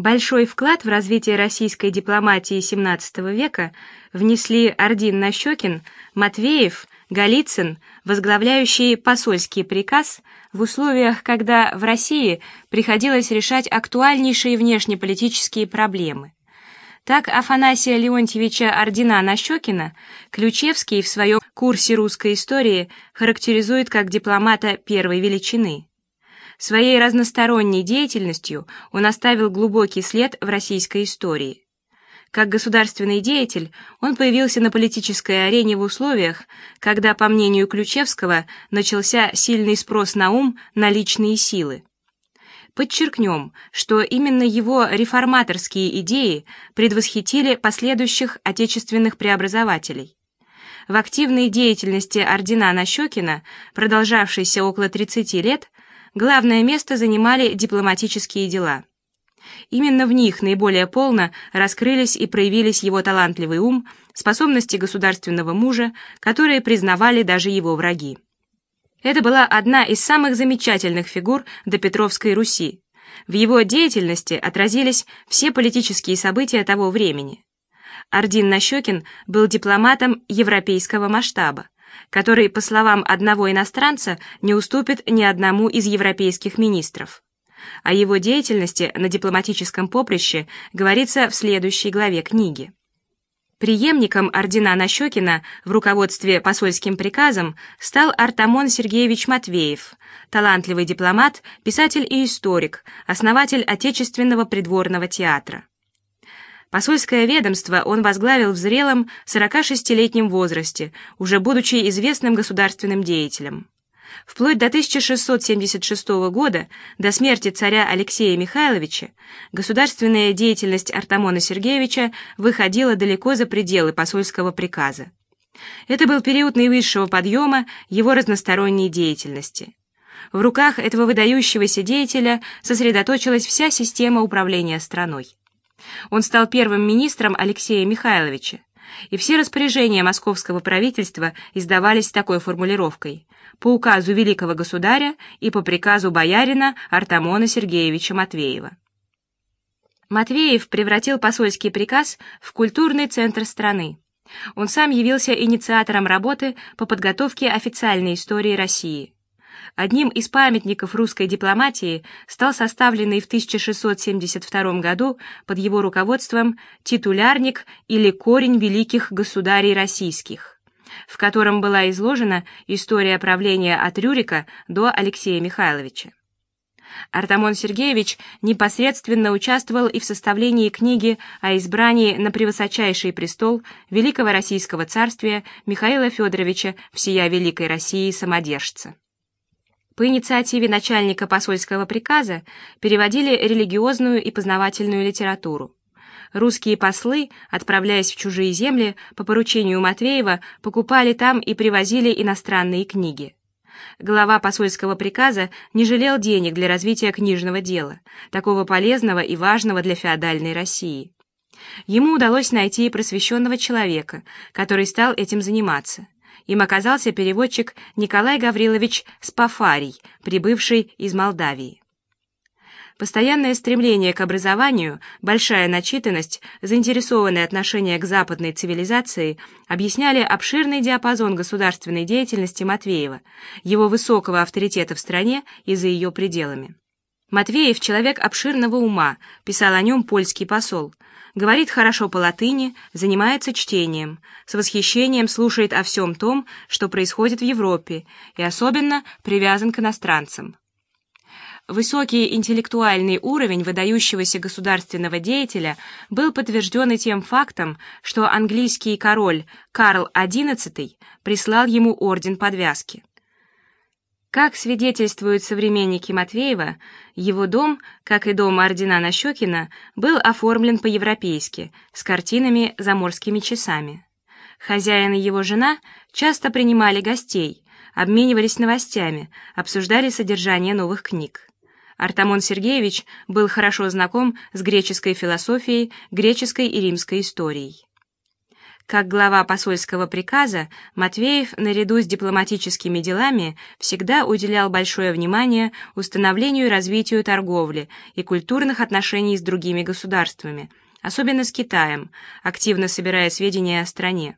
Большой вклад в развитие российской дипломатии XVII века внесли Ордин Нащекин, Матвеев, Голицын, возглавляющие посольский приказ в условиях, когда в России приходилось решать актуальнейшие внешнеполитические проблемы. Так Афанасия Леонтьевича Ордина Нащекина Ключевский в своем курсе русской истории характеризует как дипломата первой величины. Своей разносторонней деятельностью он оставил глубокий след в российской истории. Как государственный деятель он появился на политической арене в условиях, когда, по мнению Ключевского, начался сильный спрос на ум, на личные силы. Подчеркнем, что именно его реформаторские идеи предвосхитили последующих отечественных преобразователей. В активной деятельности ордена Нащекина, продолжавшейся около 30 лет, главное место занимали дипломатические дела. Именно в них наиболее полно раскрылись и проявились его талантливый ум, способности государственного мужа, которые признавали даже его враги. Это была одна из самых замечательных фигур до Петровской Руси. В его деятельности отразились все политические события того времени. Ордин Нащекин был дипломатом европейского масштаба, который, по словам одного иностранца, не уступит ни одному из европейских министров. О его деятельности на дипломатическом поприще говорится в следующей главе книги. Преемником ордена Нащекина в руководстве посольским приказом стал Артамон Сергеевич Матвеев, талантливый дипломат, писатель и историк, основатель отечественного придворного театра. Посольское ведомство он возглавил в зрелом 46-летнем возрасте, уже будучи известным государственным деятелем. Вплоть до 1676 года, до смерти царя Алексея Михайловича, государственная деятельность Артамона Сергеевича выходила далеко за пределы посольского приказа. Это был период наивысшего подъема его разносторонней деятельности. В руках этого выдающегося деятеля сосредоточилась вся система управления страной. Он стал первым министром Алексея Михайловича, и все распоряжения московского правительства издавались такой формулировкой по указу великого государя и по приказу боярина Артамона Сергеевича Матвеева. Матвеев превратил посольский приказ в культурный центр страны. Он сам явился инициатором работы по подготовке официальной истории России. Одним из памятников русской дипломатии стал составленный в 1672 году под его руководством титулярник или корень великих государей российских, в котором была изложена история правления от Рюрика до Алексея Михайловича. Артамон Сергеевич непосредственно участвовал и в составлении книги о избрании на превысочайший престол великого российского царствия Михаила Федоровича всея великой России самодержца. По инициативе начальника посольского приказа переводили религиозную и познавательную литературу. Русские послы, отправляясь в чужие земли, по поручению Матвеева покупали там и привозили иностранные книги. Глава посольского приказа не жалел денег для развития книжного дела, такого полезного и важного для феодальной России. Ему удалось найти просвещенного человека, который стал этим заниматься. Им оказался переводчик Николай Гаврилович Спафарий, прибывший из Молдавии. Постоянное стремление к образованию, большая начитанность, заинтересованное отношение к западной цивилизации объясняли обширный диапазон государственной деятельности Матвеева, его высокого авторитета в стране и за ее пределами. Матвеев человек обширного ума, писал о нем польский посол – говорит хорошо по латыни, занимается чтением, с восхищением слушает о всем том, что происходит в Европе, и особенно привязан к иностранцам. Высокий интеллектуальный уровень выдающегося государственного деятеля был подтвержден и тем фактом, что английский король Карл XI прислал ему орден подвязки. Как свидетельствуют современники Матвеева, его дом, как и дом ордена Нащекина, был оформлен по-европейски, с картинами заморскими часами. Хозяин и его жена часто принимали гостей, обменивались новостями, обсуждали содержание новых книг. Артамон Сергеевич был хорошо знаком с греческой философией, греческой и римской историей. Как глава посольского приказа, Матвеев наряду с дипломатическими делами всегда уделял большое внимание установлению и развитию торговли и культурных отношений с другими государствами, особенно с Китаем, активно собирая сведения о стране.